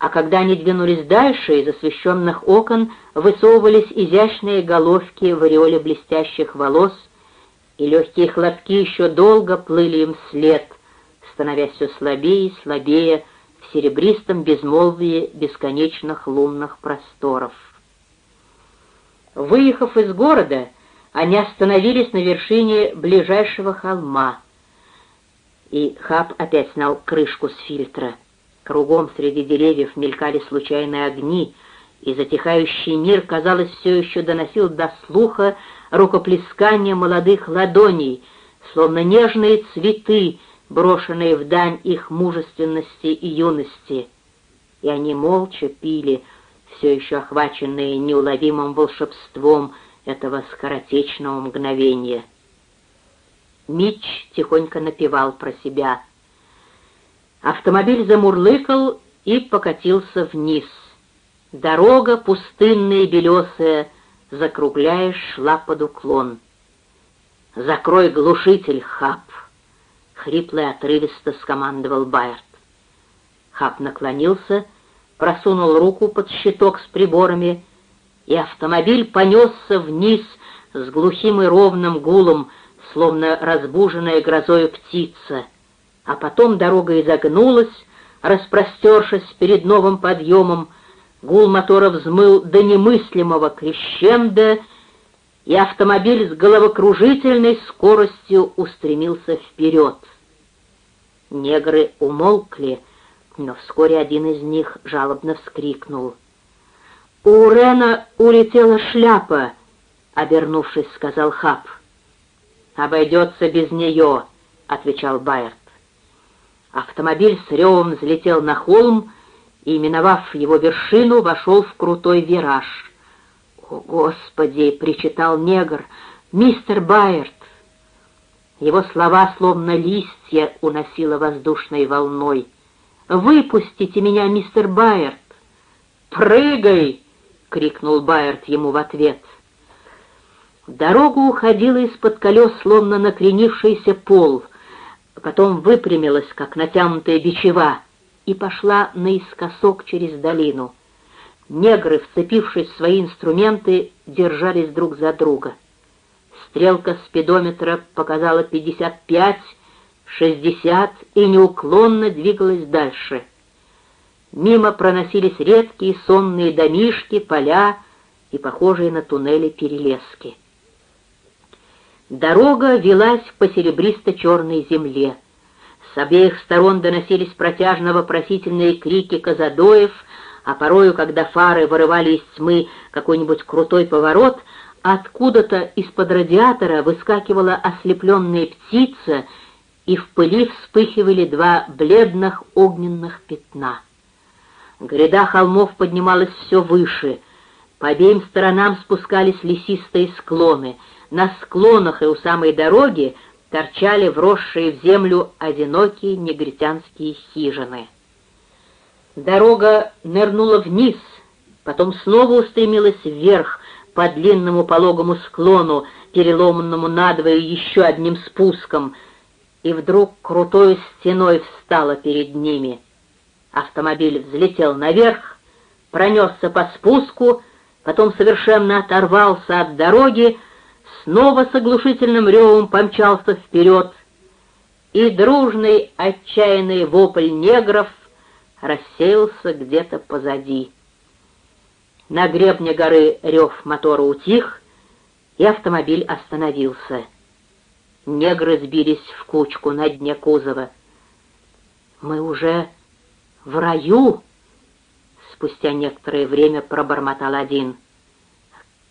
а когда они двинулись дальше, из освещенных окон высовывались изящные головки в ореоле блестящих волос, и легкие хлопки еще долго плыли им вслед, становясь все слабее и слабее в серебристом безмолвии бесконечных лунных просторов. Выехав из города, они остановились на вершине ближайшего холма, и Хаб опять снял крышку с фильтра. Кругом среди деревьев мелькали случайные огни, и затихающий мир, казалось, все еще доносил до слуха рукоплескание молодых ладоней, словно нежные цветы, брошенные в дань их мужественности и юности. И они молча пили, все еще охваченные неуловимым волшебством этого скоротечного мгновения. Мич тихонько напевал про себя. Автомобиль замурлыкал и покатился вниз. Дорога, пустынная и белесая, закругляясь, шла под уклон. «Закрой глушитель, Хап!» — хрипло и отрывисто скомандовал Байерт. Хап наклонился, просунул руку под щиток с приборами, и автомобиль понесся вниз с глухим и ровным гулом, словно разбуженная грозою птица, а потом дорога изогнулась, распростершись перед новым подъемом, Гул мотора взмыл до немыслимого крещенда, и автомобиль с головокружительной скоростью устремился вперед. Негры умолкли, но вскоре один из них жалобно вскрикнул. «У Рена улетела шляпа», — обернувшись, сказал Хаб. «Обойдется без нее», — отвечал Байерт. Автомобиль с ревом взлетел на холм, и, миновав его вершину, вошел в крутой вираж. «О, Господи!» — причитал негр. «Мистер Байерт!» Его слова, словно листья, уносило воздушной волной. «Выпустите меня, мистер Байерт!» «Прыгай!» — крикнул Байерт ему в ответ. Дорога уходила из-под колес, словно накренившийся пол, потом выпрямилась, как натянутая бичева и пошла наискосок через долину. Негры, вцепившись в свои инструменты, держались друг за друга. Стрелка спидометра показала 55, 60 и неуклонно двигалась дальше. Мимо проносились редкие сонные домишки, поля и похожие на туннели перелески. Дорога велась по серебристо-черной земле — с обеих сторон доносились протяжно-вопросительные крики казадоев, а порою, когда фары вырывали из тьмы какой-нибудь крутой поворот, откуда-то из-под радиатора выскакивала ослепленная птица, и в пыли вспыхивали два бледных огненных пятна. Гряда холмов поднималась все выше, по обеим сторонам спускались лесистые склоны. На склонах и у самой дороги торчали вросшие в землю одинокие негритянские хижины. Дорога нырнула вниз, потом снова устремилась вверх по длинному пологому склону, переломанному надвое еще одним спуском, и вдруг крутой стеной встала перед ними. Автомобиль взлетел наверх, пронесся по спуску, потом совершенно оторвался от дороги, снова с оглушительным ревом помчался вперед, и дружный отчаянный вопль негров рассеялся где-то позади. На гребне горы рев мотора утих, и автомобиль остановился. Негры сбились в кучку на дне кузова. «Мы уже в раю?» Спустя некоторое время пробормотал один.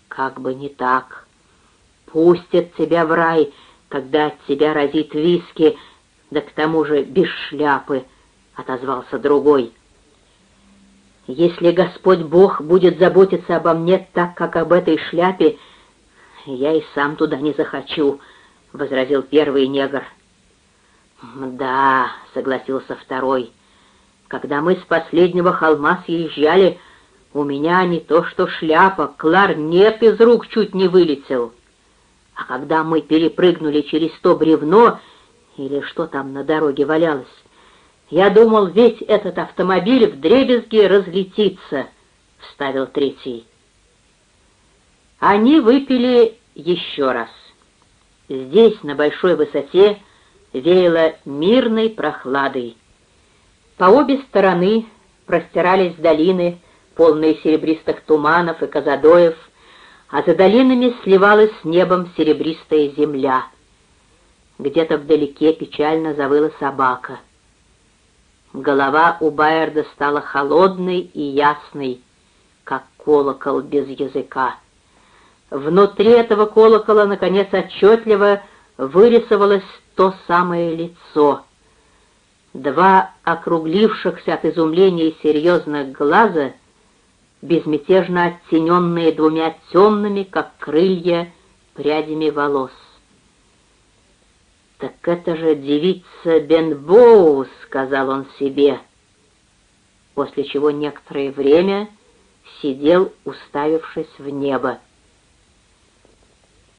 «Как бы не так!» Пустят тебя в рай, когда от тебя разит виски, да к тому же без шляпы, — отозвался другой. Если Господь Бог будет заботиться обо мне так, как об этой шляпе, я и сам туда не захочу, — возразил первый негр. «Да», — согласился второй, — «когда мы с последнего холма съезжали, у меня не то что шляпа, кларнет из рук чуть не вылетел». А когда мы перепрыгнули через то бревно, или что там на дороге валялось, «Я думал, весь этот автомобиль в дребезге разлетится», — вставил третий. Они выпили еще раз. Здесь, на большой высоте, веяло мирной прохладой. По обе стороны простирались долины, полные серебристых туманов и казадоев, а за долинами сливалась с небом серебристая земля. Где-то вдалеке печально завыла собака. Голова у Байерда стала холодной и ясной, как колокол без языка. Внутри этого колокола, наконец, отчетливо вырисовалось то самое лицо. Два округлившихся от изумления серьезных глаза, безмятежно оттененные двумя темными, как крылья, прядями волос. «Так это же девица Бенбоу», — сказал он себе, после чего некоторое время сидел, уставившись в небо.